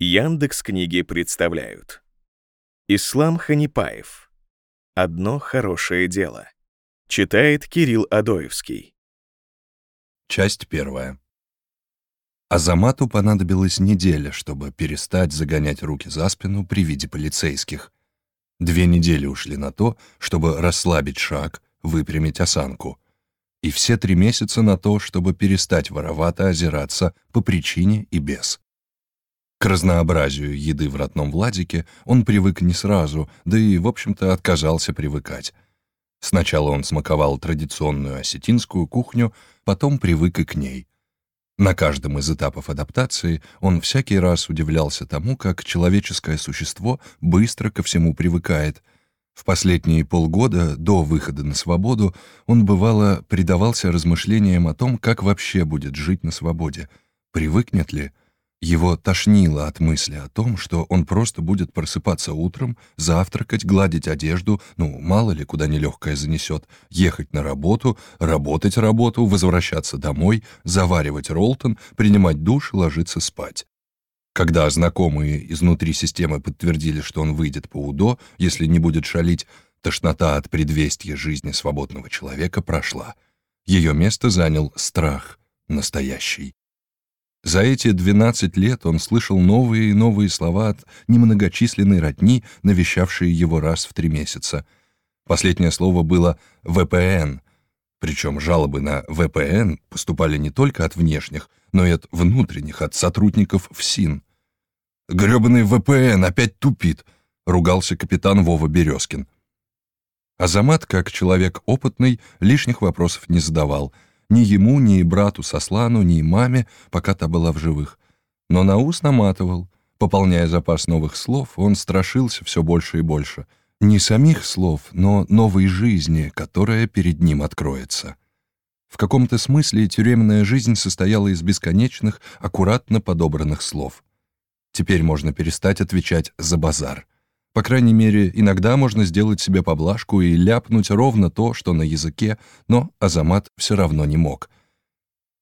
Яндекс книги представляют. Ислам Ханипаев. Одно хорошее дело. Читает Кирилл Адоевский. Часть первая. Азамату понадобилась неделя, чтобы перестать загонять руки за спину при виде полицейских. Две недели ушли на то, чтобы расслабить шаг, выпрямить осанку. И все три месяца на то, чтобы перестать воровато озираться по причине и без. К разнообразию еды в родном Владике он привык не сразу, да и, в общем-то, отказался привыкать. Сначала он смаковал традиционную осетинскую кухню, потом привык и к ней. На каждом из этапов адаптации он всякий раз удивлялся тому, как человеческое существо быстро ко всему привыкает. В последние полгода, до выхода на свободу, он, бывало, предавался размышлениям о том, как вообще будет жить на свободе. Привыкнет ли? — его тошнило от мысли о том, что он просто будет просыпаться утром, завтракать, гладить одежду, ну, мало ли, куда нелегкое занесет, ехать на работу, работать работу, возвращаться домой, заваривать роллтон, принимать душ и ложиться спать. Когда знакомые изнутри системы подтвердили, что он выйдет по УДО, если не будет шалить, тошнота от предвестия жизни свободного человека прошла. Ее место занял страх, настоящий. За эти 12 лет он слышал новые и новые слова от немногочисленной родни, навещавшей его раз в три месяца. Последнее слово было «ВПН», причем жалобы на ВПН поступали не только от внешних, но и от внутренних, от сотрудников ФСИН. «Грёбаный ВПН опять тупит», — ругался капитан Вова Березкин. Азамат, как человек опытный, лишних вопросов не задавал — ни ему, ни брату Сослану, ни маме, пока та была в живых. Но на ус наматывал. Пополняя запас новых слов, он страшился все больше и больше. Не самих слов, но новой жизни, которая перед ним откроется. В каком-то смысле тюремная жизнь состояла из бесконечных, аккуратно подобранных слов. Теперь можно перестать отвечать за базар — по крайней мере, иногда можно сделать себе поблажку и ляпнуть ровно то, что на языке, но Азамат все равно не мог.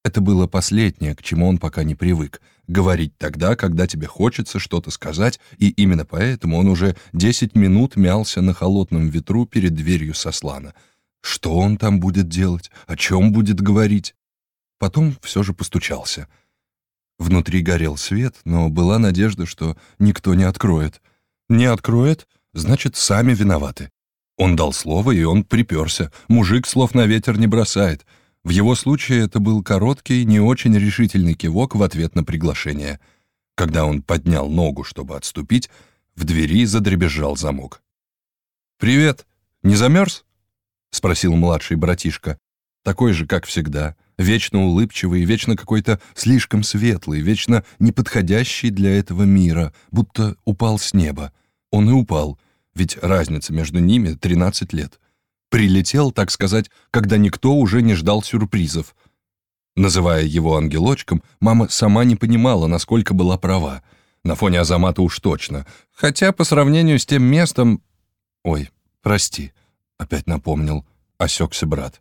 Это было последнее, к чему он пока не привык. Говорить тогда, когда тебе хочется что-то сказать, и именно поэтому он уже 10 минут мялся на холодном ветру перед дверью Сослана. Что он там будет делать? О чем будет говорить? Потом все же постучался. Внутри горел свет, но была надежда, что никто не откроет — не откроет, значит, сами виноваты. Он дал слово, и он приперся. Мужик слов на ветер не бросает. В его случае это был короткий, не очень решительный кивок в ответ на приглашение. Когда он поднял ногу, чтобы отступить, в двери задребезжал замок. «Привет! Не замерз?» — спросил младший братишка. Такой же, как всегда, вечно улыбчивый, вечно какой-то слишком светлый, вечно неподходящий для этого мира, будто упал с неба. Он и упал, ведь разница между ними 13 лет. Прилетел, так сказать, когда никто уже не ждал сюрпризов. Называя его ангелочком, мама сама не понимала, насколько была права. На фоне Азамата уж точно. Хотя по сравнению с тем местом... Ой, прости, опять напомнил, осекся брат.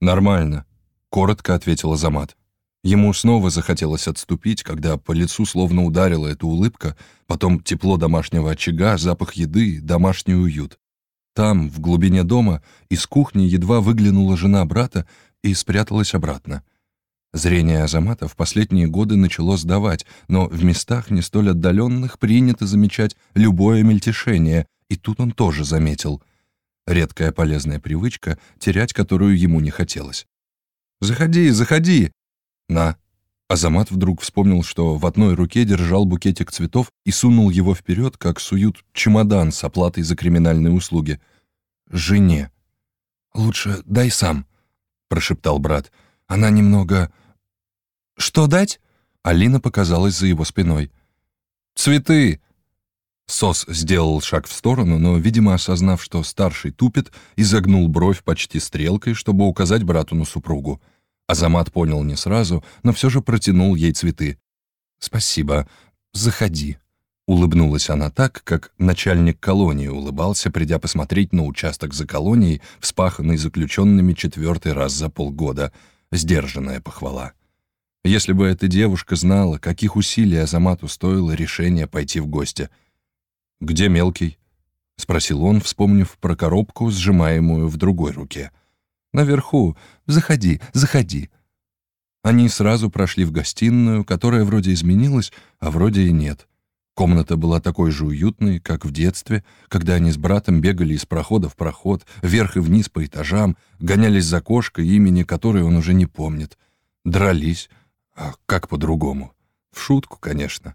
«Нормально», — коротко ответил Азамат. Ему снова захотелось отступить, когда по лицу словно ударила эта улыбка, потом тепло домашнего очага, запах еды, домашний уют. Там, в глубине дома, из кухни едва выглянула жена брата и спряталась обратно. Зрение Азамата в последние годы начало сдавать, но в местах не столь отдаленных принято замечать любое мельтешение, и тут он тоже заметил. Редкая полезная привычка, терять которую ему не хотелось. «Заходи, заходи!» «На». Азамат вдруг вспомнил, что в одной руке держал букетик цветов и сунул его вперед, как суют чемодан с оплатой за криминальные услуги. «Жене». «Лучше дай сам», — прошептал брат. «Она немного...» «Что дать?» Алина показалась за его спиной. «Цветы!» Сос сделал шаг в сторону, но, видимо, осознав, что старший тупит, изогнул бровь почти стрелкой, чтобы указать брату на супругу. Азамат понял не сразу, но все же протянул ей цветы. «Спасибо. Заходи». Улыбнулась она так, как начальник колонии улыбался, придя посмотреть на участок за колонией, вспаханный заключенными четвертый раз за полгода. Сдержанная похвала. Если бы эта девушка знала, каких усилий Азамату стоило решение пойти в гости. «Где мелкий?» — спросил он, вспомнив про коробку, сжимаемую в другой руке. «Наверху. Заходи, заходи». Они сразу прошли в гостиную, которая вроде изменилась, а вроде и нет. Комната была такой же уютной, как в детстве, когда они с братом бегали из прохода в проход, вверх и вниз по этажам, гонялись за кошкой, имени которой он уже не помнит. Дрались. А как по-другому? В шутку, конечно.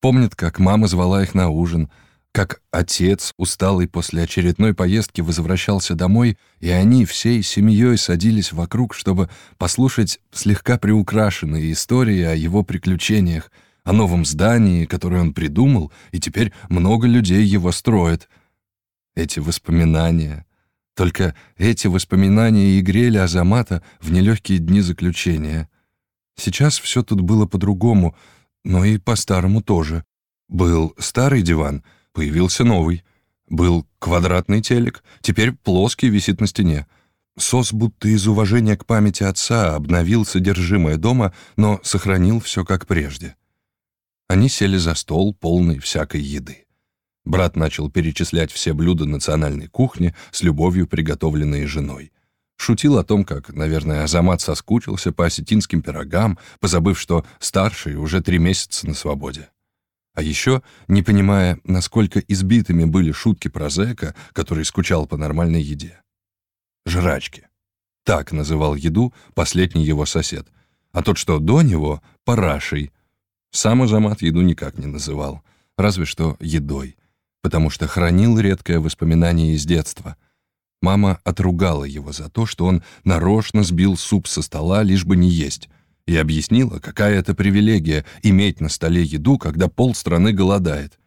Помнит, как мама звала их на ужин, как отец, усталый после очередной поездки, возвращался домой, и они всей семьей садились вокруг, чтобы послушать слегка приукрашенные истории о его приключениях — о новом здании, которое он придумал, и теперь много людей его строят. Эти воспоминания... Только эти воспоминания и грели Азамата в нелегкие дни заключения. Сейчас все тут было по-другому, но и по-старому тоже. Был старый диван, появился новый. Был квадратный телек, теперь плоский висит на стене. Сос будто из уважения к памяти отца обновил содержимое дома, но сохранил все как прежде. Они сели за стол, полный всякой еды. Брат начал перечислять все блюда национальной кухни, с любовью приготовленные женой. Шутил о том, как, наверное, Азамат соскучился по осетинским пирогам, позабыв, что старший уже три месяца на свободе. А еще, не понимая, насколько избитыми были шутки про зэка, который скучал по нормальной еде. Жрачки. Так называл еду последний его сосед. А тот, что до него, парашей, сам Азамат еду никак не называл, разве что едой, потому что хранил редкое воспоминание из детства. Мама отругала его за то, что он нарочно сбил суп со стола, лишь бы не есть, и объяснила, какая это привилегия иметь на столе еду, когда полстраны голодает.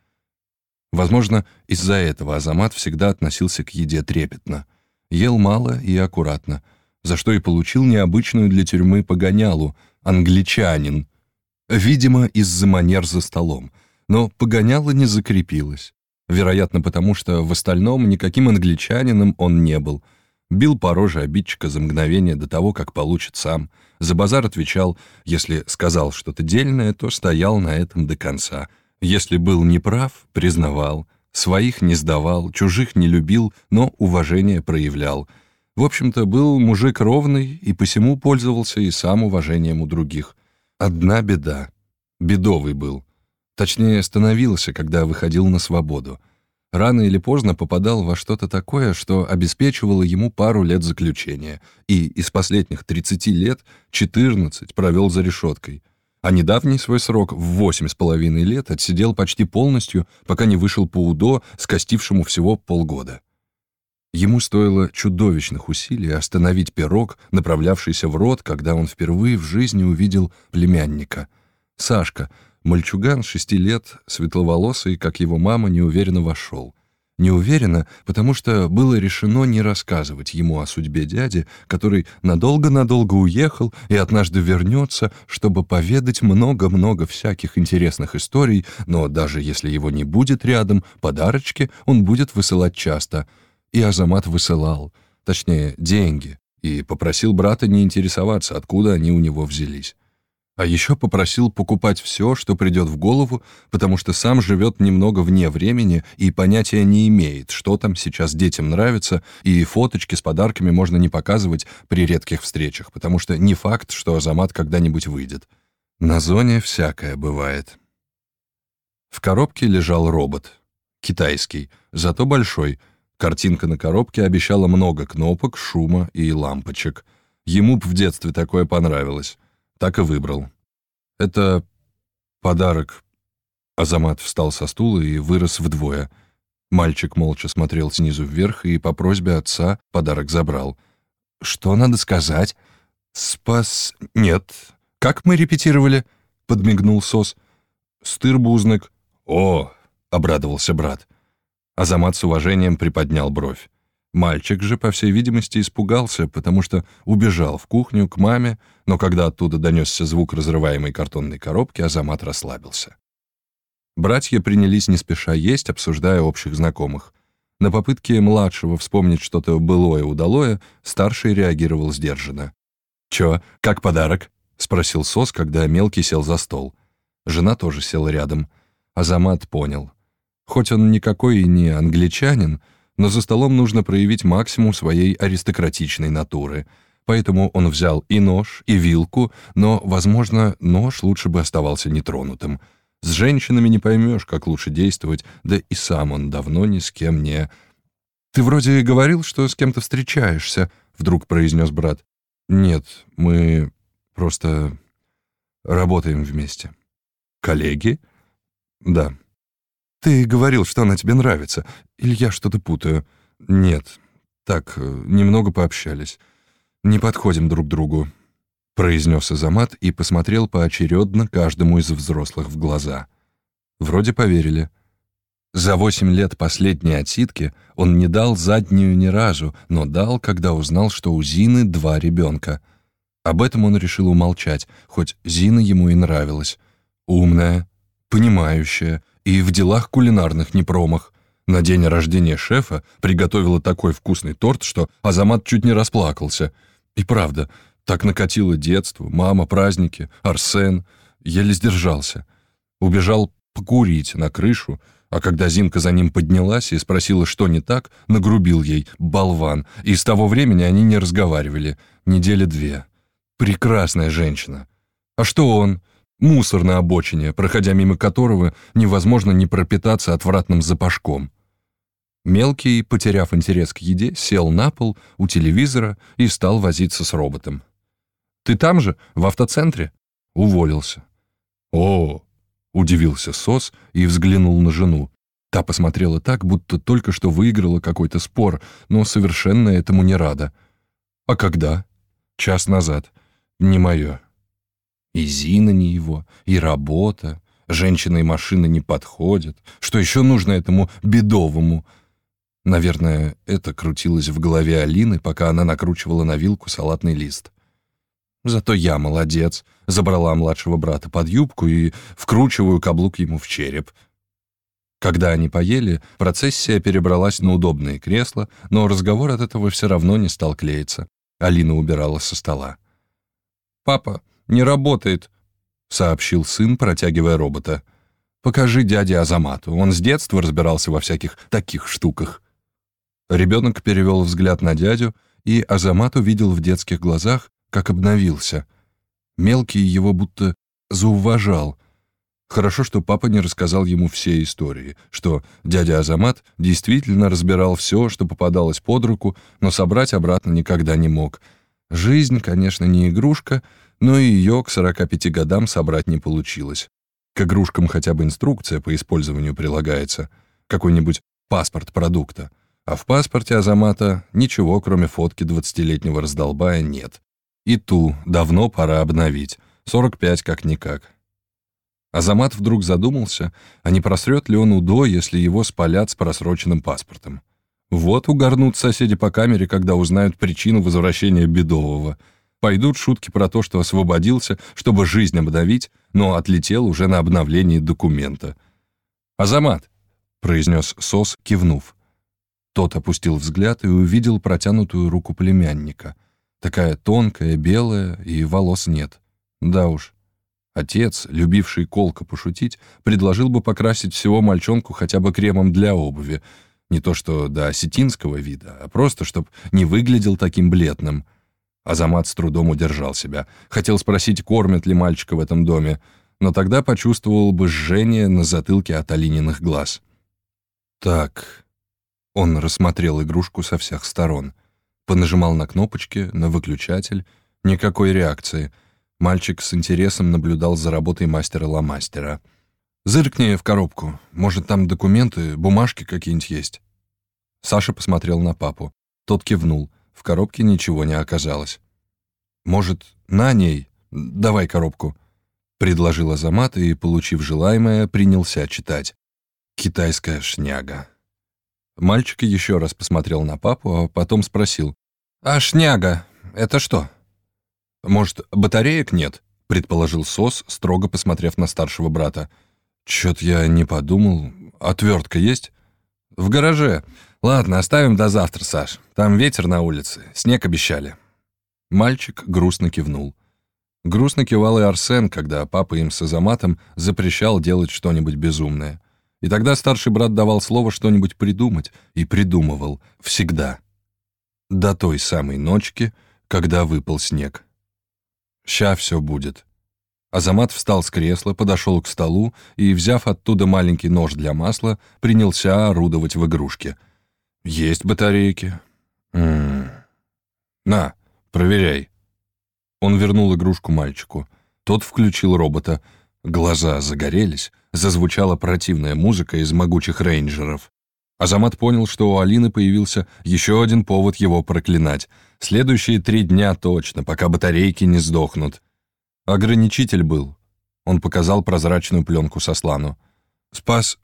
Возможно, из-за этого Азамат всегда относился к еде трепетно. Ел мало и аккуратно, за что и получил необычную для тюрьмы погонялу — англичанин — Видимо, из-за манер за столом, но погоняло не закрепилось. Вероятно, потому что в остальном никаким англичанином он не был. Бил по роже обидчика за мгновение до того, как получит сам. За базар отвечал, если сказал что-то дельное, то стоял на этом до конца. Если был неправ, признавал. Своих не сдавал, чужих не любил, но уважение проявлял. В общем-то, был мужик ровный и посему пользовался и сам уважением у других. Одна беда. Бедовый был. Точнее, становился, когда выходил на свободу. Рано или поздно попадал во что-то такое, что обеспечивало ему пару лет заключения, и из последних 30 лет 14 провел за решеткой. А недавний свой срок в восемь с половиной лет отсидел почти полностью, пока не вышел по УДО, скостившему всего полгода. Ему стоило чудовищных усилий остановить пирог, направлявшийся в рот, когда он впервые в жизни увидел племянника. Сашка, мальчуган шести лет, светловолосый, как его мама, неуверенно вошел. Неуверенно, потому что было решено не рассказывать ему о судьбе дяди, который надолго-надолго уехал и однажды вернется, чтобы поведать много-много всяких интересных историй, но даже если его не будет рядом, подарочки он будет высылать часто — и Азамат высылал, точнее, деньги, и попросил брата не интересоваться, откуда они у него взялись. А еще попросил покупать все, что придет в голову, потому что сам живет немного вне времени и понятия не имеет, что там сейчас детям нравится, и фоточки с подарками можно не показывать при редких встречах, потому что не факт, что Азамат когда-нибудь выйдет. На зоне всякое бывает. В коробке лежал робот. Китайский, зато большой — Картинка на коробке обещала много кнопок, шума и лампочек. Ему б в детстве такое понравилось. Так и выбрал. Это подарок. Азамат встал со стула и вырос вдвое. Мальчик молча смотрел снизу вверх и по просьбе отца подарок забрал. «Что надо сказать?» «Спас... Нет. Как мы репетировали?» — подмигнул Сос. «Стырбузник». «О!» — обрадовался брат. Азамат с уважением приподнял бровь. Мальчик же, по всей видимости, испугался, потому что убежал в кухню к маме, но когда оттуда донесся звук разрываемой картонной коробки, Азамат расслабился. Братья принялись не спеша есть, обсуждая общих знакомых. На попытке младшего вспомнить что-то былое удалое, старший реагировал сдержанно. «Чё, как подарок?» — спросил Сос, когда мелкий сел за стол. Жена тоже села рядом. Азамат понял. Хоть он никакой и не англичанин, но за столом нужно проявить максимум своей аристократичной натуры. Поэтому он взял и нож, и вилку, но, возможно, нож лучше бы оставался нетронутым. С женщинами не поймешь, как лучше действовать, да и сам он давно ни с кем не... «Ты вроде говорил, что с кем-то встречаешься», — вдруг произнес брат. «Нет, мы просто работаем вместе». «Коллеги?» «Да». «Ты говорил, что она тебе нравится. Или я что-то путаю?» «Нет. Так, э, немного пообщались. Не подходим друг другу», — произнес Азамат и посмотрел поочередно каждому из взрослых в глаза. Вроде поверили. За восемь лет последней отсидки он не дал заднюю ни разу, но дал, когда узнал, что у Зины два ребенка. Об этом он решил умолчать, хоть Зина ему и нравилась. Умная, понимающая и в делах кулинарных не промах. На день рождения шефа приготовила такой вкусный торт, что Азамат чуть не расплакался. И правда, так накатило детство, мама, праздники, Арсен. Еле сдержался. Убежал покурить на крышу, а когда Зинка за ним поднялась и спросила, что не так, нагрубил ей «болван», и с того времени они не разговаривали. Недели две. Прекрасная женщина. А что он? Мусор на обочине, проходя мимо которого невозможно не пропитаться отвратным запашком. Мелкий, потеряв интерес к еде, сел на пол у телевизора и стал возиться с роботом. «Ты там же, в автоцентре?» Уволился. «О!» — удивился Сос и взглянул на жену. Та посмотрела так, будто только что выиграла какой-то спор, но совершенно этому не рада. «А когда?» «Час назад. Не мое». И Зина не его, и работа. Женщина и машина не подходят. Что еще нужно этому бедовому? Наверное, это крутилось в голове Алины, пока она накручивала на вилку салатный лист. Зато я молодец. Забрала младшего брата под юбку и вкручиваю каблук ему в череп. Когда они поели, процессия перебралась на удобные кресла, но разговор от этого все равно не стал клеиться. Алина убирала со стола. «Папа, не работает», — сообщил сын, протягивая робота. «Покажи дяде Азамату, он с детства разбирался во всяких таких штуках». Ребенок перевел взгляд на дядю, и Азамат увидел в детских глазах, как обновился. Мелкий его будто зауважал. Хорошо, что папа не рассказал ему все истории, что дядя Азамат действительно разбирал все, что попадалось под руку, но собрать обратно никогда не мог. Жизнь, конечно, не игрушка, но ее к 45 годам собрать не получилось. К игрушкам хотя бы инструкция по использованию прилагается, какой-нибудь паспорт продукта. А в паспорте Азамата ничего, кроме фотки 20-летнего раздолбая, нет. И ту давно пора обновить, 45 как-никак. Азамат вдруг задумался, а не просрет ли он УДО, если его спалят с просроченным паспортом. Вот угорнут соседи по камере, когда узнают причину возвращения Бедового — Пойдут шутки про то, что освободился, чтобы жизнь обновить, но отлетел уже на обновлении документа. «Азамат!» — произнес Сос, кивнув. Тот опустил взгляд и увидел протянутую руку племянника. Такая тонкая, белая, и волос нет. Да уж. Отец, любивший колко пошутить, предложил бы покрасить всего мальчонку хотя бы кремом для обуви. Не то что до осетинского вида, а просто, чтобы не выглядел таким бледным — Азамат с трудом удержал себя. Хотел спросить, кормят ли мальчика в этом доме, но тогда почувствовал бы жжение на затылке от Алининых глаз. «Так...» Он рассмотрел игрушку со всех сторон. Понажимал на кнопочки, на выключатель. Никакой реакции. Мальчик с интересом наблюдал за работой мастера-ломастера. «Зыркни в коробку. Может, там документы, бумажки какие-нибудь есть?» Саша посмотрел на папу. Тот кивнул. В коробке ничего не оказалось. «Может, на ней? Давай коробку», — предложил Азамат и, получив желаемое, принялся читать. «Китайская шняга». Мальчик еще раз посмотрел на папу, а потом спросил. «А шняга — это что?» «Может, батареек нет?» — предположил Сос, строго посмотрев на старшего брата. «Чё-то я не подумал. Отвертка есть?» «В гараже. Ладно, оставим до завтра, Саш. Там ветер на улице, снег обещали». Мальчик грустно кивнул. Грустно кивал и Арсен, когда папа им с Азаматом запрещал делать что-нибудь безумное. И тогда старший брат давал слово что-нибудь придумать, и придумывал всегда. До той самой ночки, когда выпал снег. «Ща все будет». Азамат встал с кресла, подошел к столу и, взяв оттуда маленький нож для масла, принялся орудовать в игрушке. «Есть батарейки?» М -м -м. «На, проверяй». Он вернул игрушку мальчику. Тот включил робота. Глаза загорелись, зазвучала противная музыка из могучих рейнджеров. Азамат понял, что у Алины появился еще один повод его проклинать. Следующие три дня точно, пока батарейки не сдохнут. Ограничитель был. Он показал прозрачную пленку Сослану. «Спас...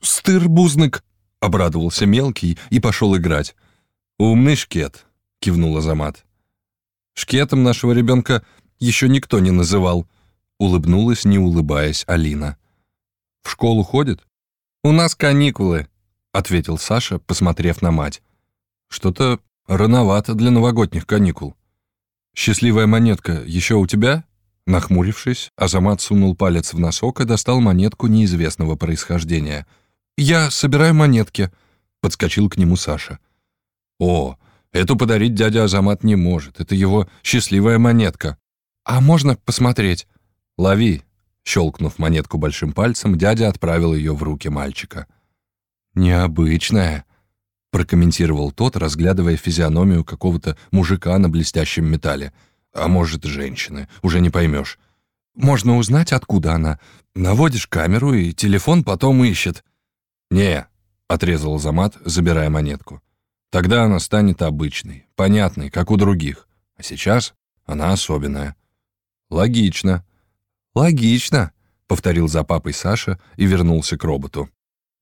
стыр, бузнык!» — обрадовался мелкий и пошел играть. «Умный шкет», — кивнул Азамат. Шкетом нашего ребенка еще никто не называл», — улыбнулась, не улыбаясь, Алина. «В школу ходит?» «У нас каникулы», — ответил Саша, посмотрев на мать. «Что-то рановато для новогодних каникул. Счастливая монетка еще у тебя?» Нахмурившись, Азамат сунул палец в носок и достал монетку неизвестного происхождения. «Я собираю монетки», — подскочил к нему Саша. «О, Эту подарить дядя Азамат не может. Это его счастливая монетка. А можно посмотреть? Лови. Щелкнув монетку большим пальцем, дядя отправил ее в руки мальчика. «Необычная», — прокомментировал тот, разглядывая физиономию какого-то мужика на блестящем металле. «А может, женщины, уже не поймешь. Можно узнать, откуда она. Наводишь камеру, и телефон потом ищет». «Не», — отрезал Замат, забирая монетку. Тогда она станет обычной, понятной, как у других. А сейчас она особенная. Логично. Логично, повторил за папой Саша и вернулся к роботу.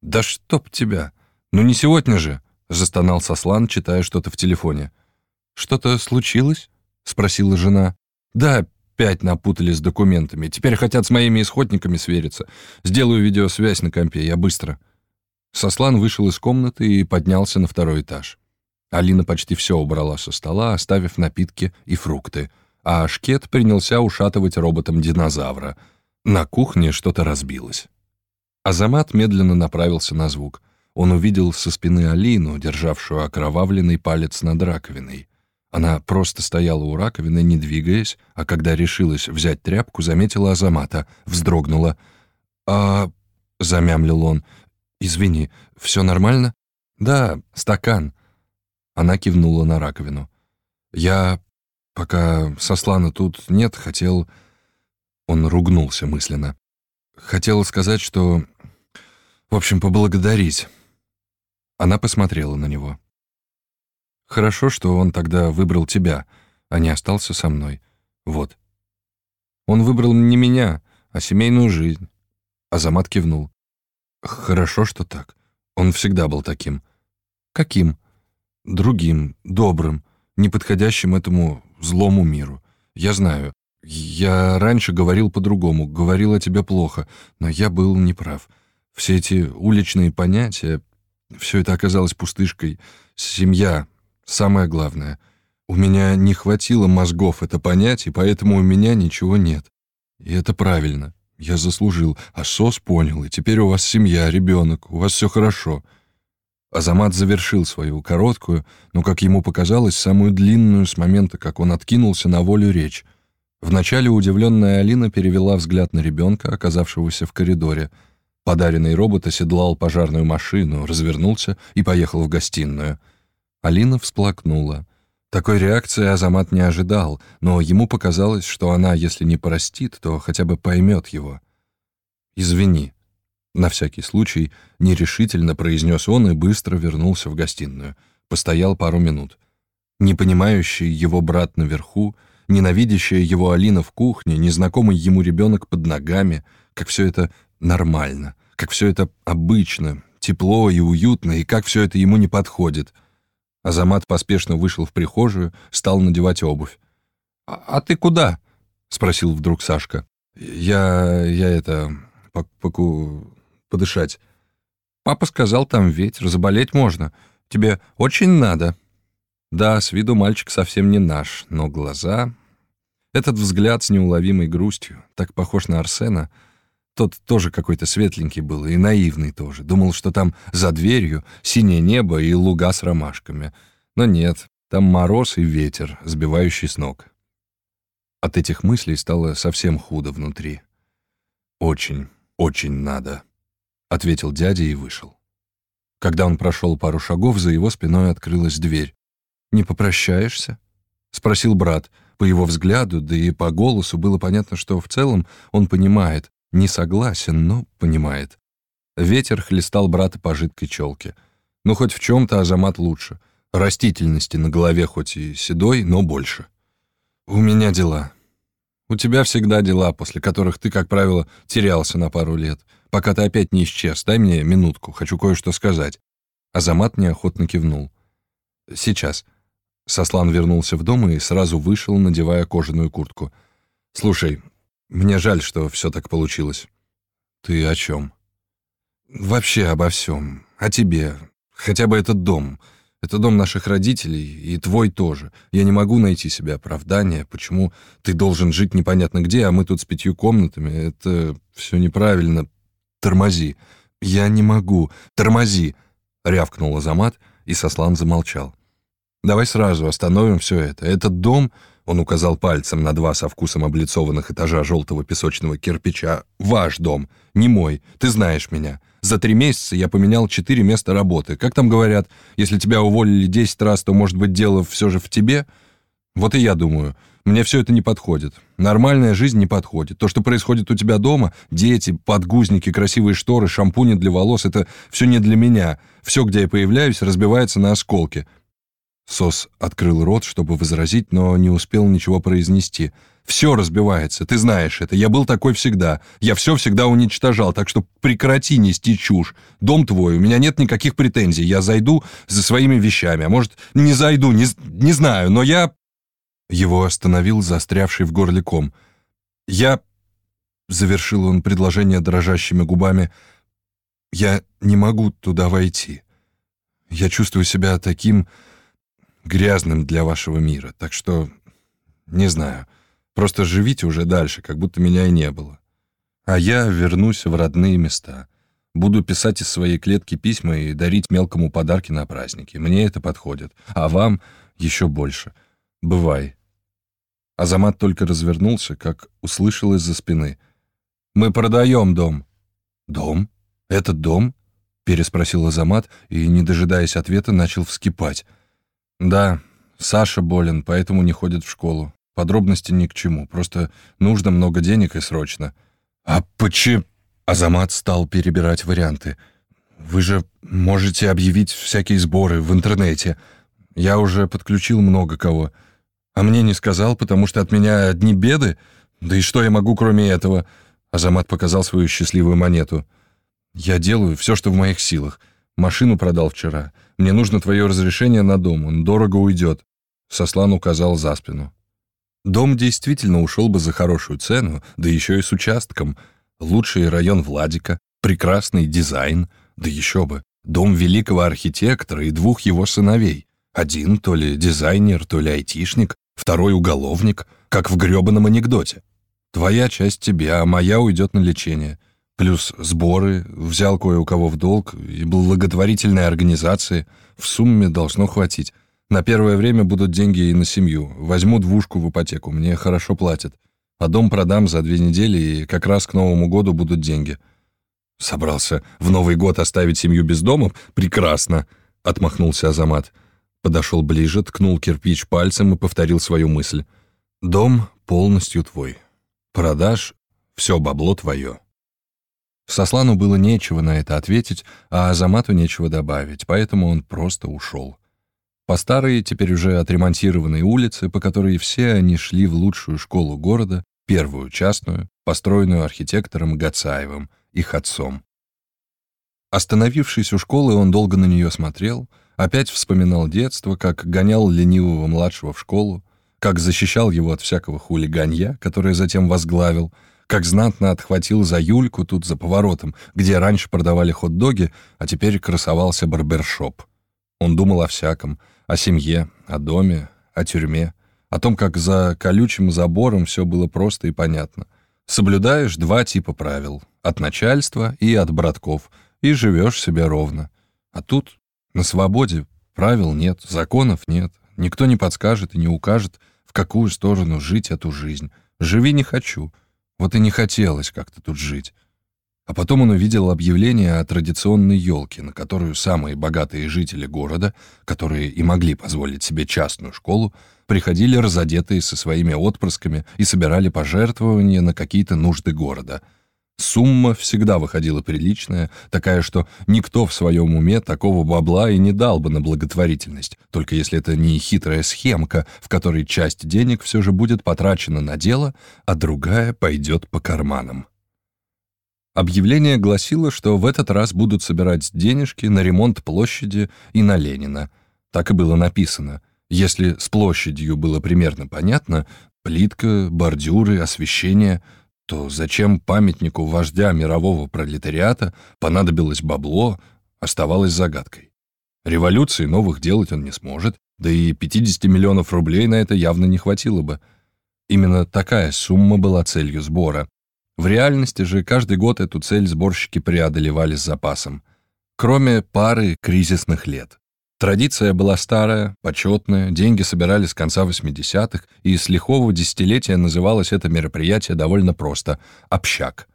Да чтоб тебя. Ну не сегодня же, застонал Сослан, читая что-то в телефоне. Что-то случилось? спросила жена. Да, пять напутали с документами. Теперь хотят с моими исходниками свериться. Сделаю видеосвязь на компе, я быстро. Сослан вышел из комнаты и поднялся на второй этаж. Алина почти все убрала со стола, оставив напитки и фрукты, а Ашкет принялся ушатывать роботом динозавра. На кухне что-то разбилось. Азамат медленно направился на звук. Он увидел со спины Алину, державшую окровавленный палец над раковиной. Она просто стояла у раковины, не двигаясь, а когда решилась взять тряпку, заметила Азамата, вздрогнула. «А...» — замямлил он. «Извини, все нормально?» «Да, стакан». Она кивнула на раковину. «Я, пока Сослана тут нет, хотел...» Он ругнулся мысленно. «Хотел сказать, что... В общем, поблагодарить». Она посмотрела на него. «Хорошо, что он тогда выбрал тебя, а не остался со мной. Вот. Он выбрал не меня, а семейную жизнь». Азамат кивнул. Хорошо, что так. Он всегда был таким. Каким? Другим, добрым, неподходящим этому злому миру. Я знаю. Я раньше говорил по-другому, говорил о тебе плохо, но я был неправ. Все эти уличные понятия, все это оказалось пустышкой. Семья — самое главное. У меня не хватило мозгов это понять, и поэтому у меня ничего нет. И это правильно. Я заслужил, а СОС понял, и теперь у вас семья, ребенок, у вас все хорошо». Азамат завершил свою короткую, но, как ему показалось, самую длинную с момента, как он откинулся на волю речь. Вначале удивленная Алина перевела взгляд на ребенка, оказавшегося в коридоре. Подаренный робот оседлал пожарную машину, развернулся и поехал в гостиную. Алина всплакнула. Такой реакции Азамат не ожидал, но ему показалось, что она, если не простит, то хотя бы поймет его. «Извини», — на всякий случай нерешительно произнес он и быстро вернулся в гостиную. Постоял пару минут. Непонимающий его брат наверху, ненавидящая его Алина в кухне, незнакомый ему ребенок под ногами, как все это нормально, как все это обычно, тепло и уютно, и как все это ему не подходит — Азамат поспешно вышел в прихожую, стал надевать обувь. «А, а ты куда?» — спросил вдруг Сашка. «Я... я это... поку... подышать». «Папа сказал, там ветер, заболеть можно. Тебе очень надо». Да, с виду мальчик совсем не наш, но глаза... Этот взгляд с неуловимой грустью, так похож на Арсена. Тот тоже какой-то светленький был и наивный тоже. Думал, что там за дверью синее небо и луга с ромашками. Но нет, там мороз и ветер, сбивающий с ног. От этих мыслей стало совсем худо внутри. «Очень, очень надо», — ответил дядя и вышел. Когда он прошел пару шагов, за его спиной открылась дверь. «Не попрощаешься?» — спросил брат. По его взгляду, да и по голосу было понятно, что в целом он понимает, не согласен, но понимает. Ветер хлестал брата по жидкой челке. Ну, хоть в чем-то Азамат лучше. Растительности на голове хоть и седой, но больше. «У меня дела. У тебя всегда дела, после которых ты, как правило, терялся на пару лет. Пока ты опять не исчез, дай мне минутку, хочу кое-что сказать». Азамат неохотно кивнул. «Сейчас». Сослан вернулся в дом и сразу вышел, надевая кожаную куртку. «Слушай, мне жаль, что все так получилось». «Ты о чем?» «Вообще обо всем. О тебе. Хотя бы этот дом. Это дом наших родителей, и твой тоже. Я не могу найти себе оправдания, почему ты должен жить непонятно где, а мы тут с пятью комнатами. Это все неправильно. Тормози. Я не могу. Тормози!» — рявкнул Азамат, и Сослан замолчал. «Давай сразу остановим все это. Этот дом он указал пальцем на два со вкусом облицованных этажа желтого песочного кирпича. «Ваш дом, не мой. Ты знаешь меня. За три месяца я поменял четыре места работы. Как там говорят, если тебя уволили десять раз, то, может быть, дело все же в тебе? Вот и я думаю. Мне все это не подходит. Нормальная жизнь не подходит. То, что происходит у тебя дома, дети, подгузники, красивые шторы, шампуни для волос, это все не для меня. Все, где я появляюсь, разбивается на осколки. Сос открыл рот, чтобы возразить, но не успел ничего произнести. «Все разбивается, ты знаешь это. Я был такой всегда. Я все всегда уничтожал, так что прекрати нести чушь. Дом твой, у меня нет никаких претензий. Я зайду за своими вещами, а может, не зайду, не, не знаю, но я...» Его остановил застрявший в горле ком. «Я...» — завершил он предложение дрожащими губами. «Я не могу туда войти. Я чувствую себя таким грязным для вашего мира, так что, не знаю, просто живите уже дальше, как будто меня и не было. А я вернусь в родные места. Буду писать из своей клетки письма и дарить мелкому подарки на праздники. Мне это подходит. А вам еще больше. Бывай. Азамат только развернулся, как услышал из-за спины. «Мы продаем дом». «Дом? Этот дом?» переспросил Азамат и, не дожидаясь ответа, начал вскипать. «Да, Саша болен, поэтому не ходит в школу. Подробности ни к чему, просто нужно много денег и срочно». «А почему...» Азамат стал перебирать варианты. «Вы же можете объявить всякие сборы в интернете. Я уже подключил много кого. А мне не сказал, потому что от меня одни беды. Да и что я могу, кроме этого?» Азамат показал свою счастливую монету. «Я делаю все, что в моих силах. Машину продал вчера. Мне нужно твое разрешение на дом, он дорого уйдет». Сослан указал за спину. Дом действительно ушел бы за хорошую цену, да еще и с участком. Лучший район Владика, прекрасный дизайн, да еще бы. Дом великого архитектора и двух его сыновей. Один то ли дизайнер, то ли айтишник, второй уголовник, как в грёбаном анекдоте. Твоя часть тебе, а моя уйдет на лечение. Плюс сборы, взял кое у кого в долг, и благотворительные организации. В сумме должно хватить. На первое время будут деньги и на семью. Возьму двушку в ипотеку, мне хорошо платят. А дом продам за две недели, и как раз к Новому году будут деньги. Собрался в Новый год оставить семью без дома? Прекрасно, отмахнулся Азамат. Подошел ближе, ткнул кирпич пальцем и повторил свою мысль. Дом полностью твой. Продашь — все бабло твое. Сослану было нечего на это ответить, а Азамату нечего добавить, поэтому он просто ушел. По старой, теперь уже отремонтированной улице, по которой все они шли в лучшую школу города, первую частную, построенную архитектором Гацаевым, их отцом. Остановившись у школы, он долго на нее смотрел, опять вспоминал детство, как гонял ленивого младшего в школу, как защищал его от всякого хулиганья, которое затем возглавил — как знатно отхватил за Юльку тут за поворотом, где раньше продавали хот-доги, а теперь красовался барбершоп. Он думал о всяком, о семье, о доме, о тюрьме, о том, как за колючим забором все было просто и понятно. Соблюдаешь два типа правил — от начальства и от братков, и живешь себе ровно. А тут на свободе правил нет, законов нет, никто не подскажет и не укажет, в какую сторону жить эту жизнь. Живи не хочу. Вот и не хотелось как-то тут жить. А потом он увидел объявление о традиционной елке, на которую самые богатые жители города, которые и могли позволить себе частную школу, приходили разодетые со своими отпрысками и собирали пожертвования на какие-то нужды города. Сумма всегда выходила приличная, такая, что никто в своем уме такого бабла и не дал бы на благотворительность, только если это не хитрая схемка, в которой часть денег все же будет потрачена на дело, а другая пойдет по карманам. Объявление гласило, что в этот раз будут собирать денежки на ремонт площади и на Ленина. Так и было написано. Если с площадью было примерно понятно, плитка, бордюры, освещение, то зачем памятнику вождя мирового пролетариата понадобилось бабло, оставалось загадкой. Революции новых делать он не сможет, да и 50 миллионов рублей на это явно не хватило бы. Именно такая сумма была целью сбора, в реальности же каждый год эту цель сборщики преодолевали с запасом. Кроме пары кризисных лет. Традиция была старая, почетная, деньги собирали с конца 80-х, и с лихого десятилетия называлось это мероприятие довольно просто — «общак».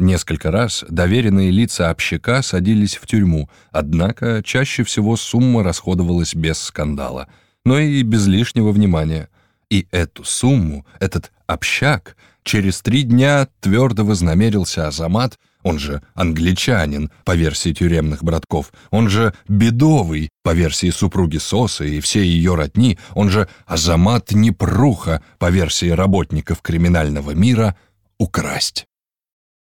Несколько раз доверенные лица общака садились в тюрьму, однако чаще всего сумма расходовалась без скандала, но и без лишнего внимания. И эту сумму, этот общак — Через три дня твердо вознамерился Азамат, он же англичанин, по версии тюремных братков, он же бедовый, по версии супруги Сосы и всей ее родни, он же Азамат Непруха, по версии работников криминального мира, украсть.